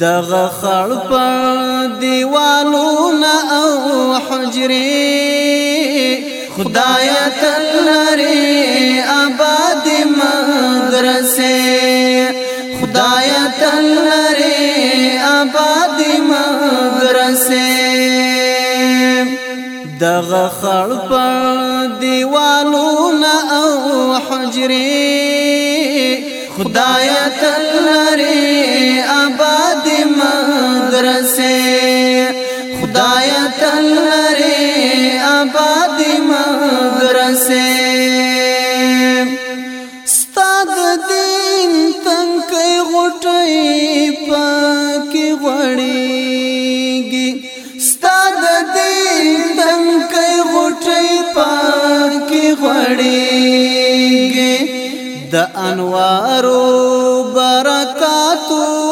دغه خړ په دیوالو نه او حجرې خدای تلری آباد مدرسې خدای تلری آباد مدرسې دغه خړ په دیوالو نه او حجرې خدای تلری آباد مدرسې خدای تل لري آباد مدرسې ستاد دین تنکي غټي پاکي غړيږي ستاد دین تنکي غټي پاکي غړيږي د انوارو برکاتو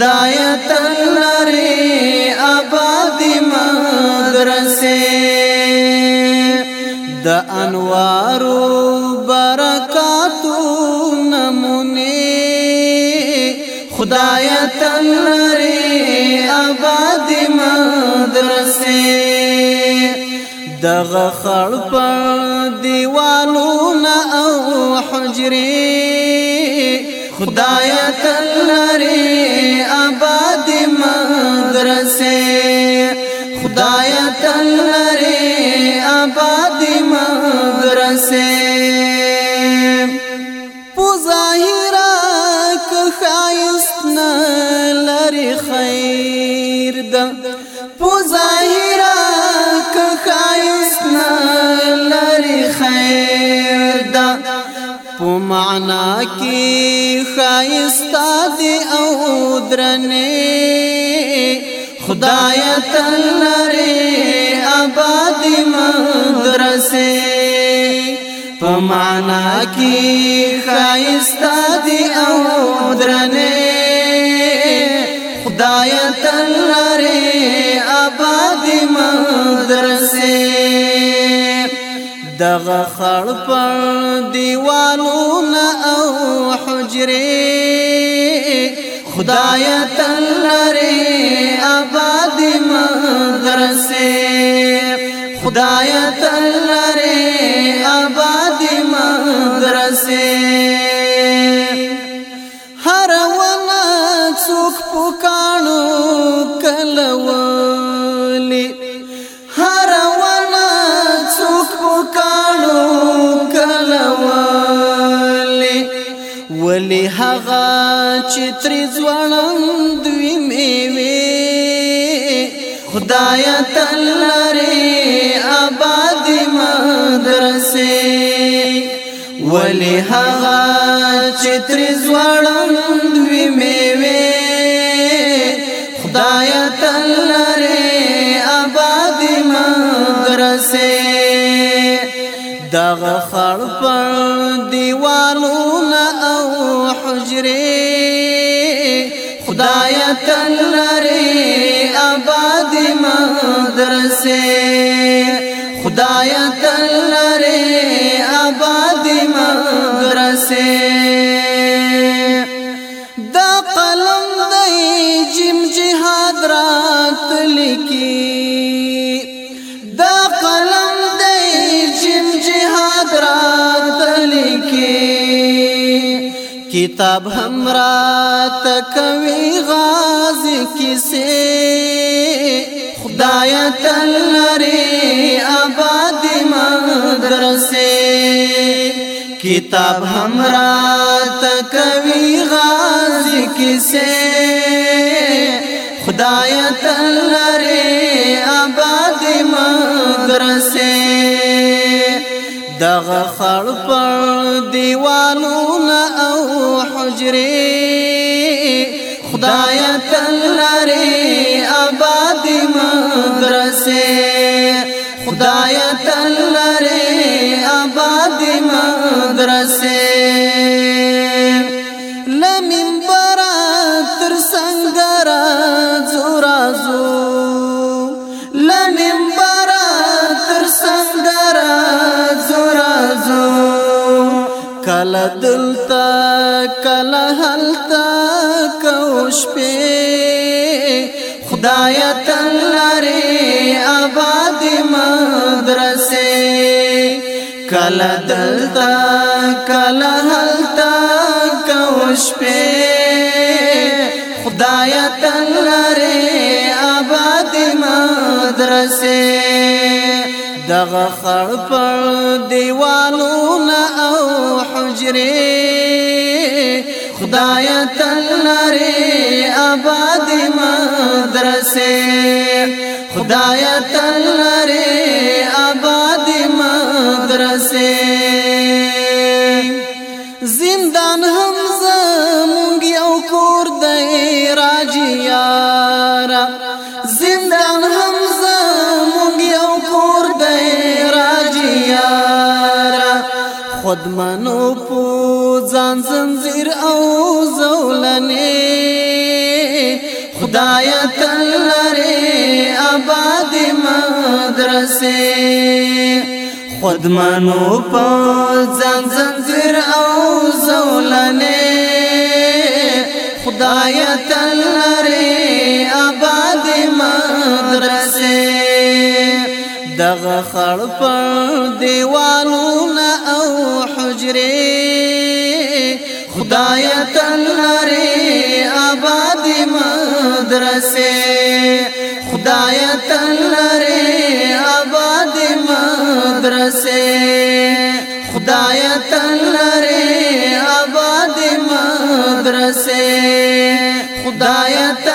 خدای تنری آبادی مدرسې د انوارو برکاتو نمونه خدای تنری آبادی مدرسې دغه خړ پر دیوالونه او حجرې خدای تنری ښایست نه لري خیر ده په ظاهر که ښایست نه لري خیر ده په معنا کې ښایست دي او درنه خدای تعالی اباد مدرسه په معنا کې خایستا دی او درنه خدای تلره آباد مدرسه دغه خړ پر دیوالو نه او حجره خدای تلره آباد مدرسه خدای تلره مدرسې هر ونه څوک پکانو کلولی هر ونه څوک پکانو کلولی ولی هغه چې تر ځوانند وی میوي خدایا تلری آباد مدرسه ولی هغه چې تر زوړند وی میوي خدای تعالی ری آباد مدرسه دغه خړ پر دیوالونه او حجره خدای تعالی ری آباد مدرسه خدای تعالی پسې دا قلم دی جم جهاد رات لکی دا قلم دی جم جهاد رات لکی کتاب هم رات کوي غازی کیسه خدای تل لري کتاب ہمرا تکوی غاز کسے خدای تلر آباد مدرسے دغ خړ پر دیوالونه او حجرې خدای تلر آباد مدرسے خدای تلر مدرسې لمنبر تر څنګه راځو راځو لمنبر تر څنګه راځو راځو کله دلته کله هلته کوش په خدای تعالی آباد ما کل دلتا کل حلتا کوش پی خدایا تلری آباد مدرسه دغه خړ پر دیوالونه او حجره خدایا تلری آباد مدرسه خدایا تلری آباد خود منو پو ځان زنجیر او زولنې خدای تعالی آباد مدرسې خود منو پو ځان زنجیر او زولنې خدای تعالی آباد مدرسې دغه خړ پر دیوالونه حجره خدایا تنهره آباد مدرسه خدایا تنهره آباد مدرسه خدایا تنهره آباد مدرسه خدایا